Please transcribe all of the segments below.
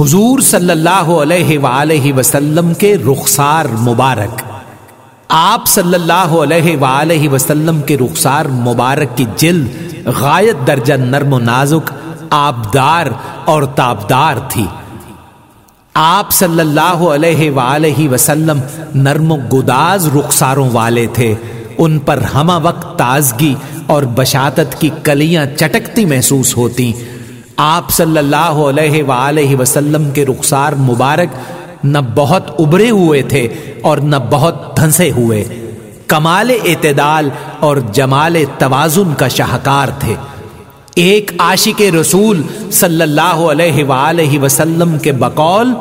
حضور صلی اللہ علیہ وآلہ وسلم کے رخسار مبارک۔ آپ صلی اللہ علیہ وآلہ وسلم کے رخسار مبارک کی جلد غایت درجہ نرم و نازک، آبدار اور تابدار تھی۔ آپ صلی اللہ علیہ وآلہ وسلم نرم و گداز رخساروں والے تھے۔ ان پر ہمہ وقت تازگی اور بشاتت کی کلیاں چٹکتی محسوس ہوتی آپ صلی اللہ علیہ وآلہ وسلم کے رخسار مبارک نہ بہت ابرے ہوئے تھے اور نہ بہت دھنسے ہوئے۔ کمال اعتدال اور جمال توازن کا شاہکار تھے۔ ایک عاشق رسول صلی اللہ علیہ وآلہ وسلم کے بقول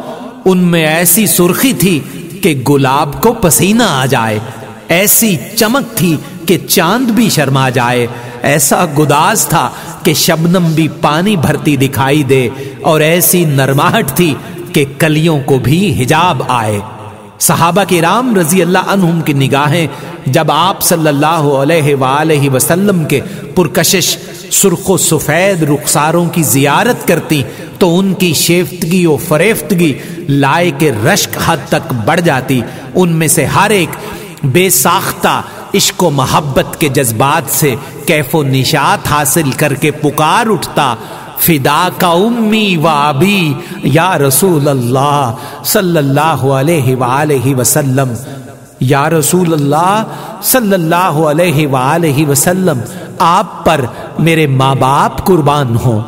ان میں ایسی سرخی تھی کہ گلاب کو پسینہ آ جائے۔ ایسی چمک تھی کہ چاند بھی شرما جائے۔ ایسا گداز تھا کہ شبنم بھی پانی بھرتی دکھائی دے اور ایسی نرماہٹ تھی کہ کلیوں کو بھی حجاب آئے۔ صحابہ کے رام رضی اللہ عنہم کی نگاہیں جب آپ صلی اللہ علیہ وآلہ وسلم کے پرکشش سرخ و سفید رخساروں کی زیارت کرتی تو ان کی شیفتگی و فریفتگی لائے کے رشک حد تک بڑھ جاتی۔ ان میں سے ہر ایک بے ساختہ عشق و محبت کے جذبات سے کیف و نشات حاصل کر کے پکار اٹھتا، فدا کا امی و ابی، یا رسول اللہ صلی اللہ علیہ وآلہ وسلم، یا رسول اللہ صلی اللہ علیہ وآلہ وسلم، آپ پر میرے ماں باپ قربان ہوں۔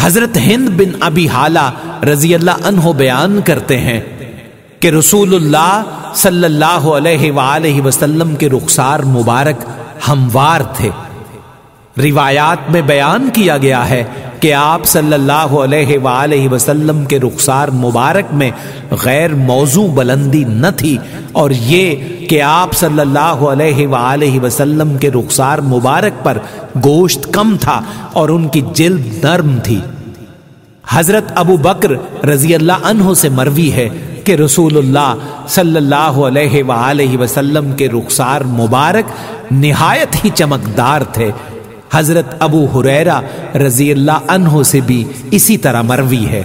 حضرت ہند بن ابی حالہ رضی اللہ عنہ بیان کرتے ہیں۔ کہ رسول اللہ صلی اللہ علیہ وآلہ وسلم کے رخسار مبارک ہموار تھے۔ روایات میں بیان کیا گیا ہے کہ آپ صلی اللہ علیہ وآلہ وسلم کے رخسار مبارک میں غیر موضوع بلندی نہ تھی اور یہ کہ آپ صلی اللہ علیہ وآلہ وسلم کے رخسار مبارک پر گوشت کم تھا اور ان کی جلد نرم تھی۔ حضرت ابو بکر رضی اللہ عنہ سے مروی ہے کہ رسول اللہ صلی اللہ علیہ وآلہ وسلم کے رخسار مبارک نہایت ہی چمکدار تھے۔ حضرت ابو حریرہ رضی اللہ عنہ سے بھی اسی طرح مروی ہے۔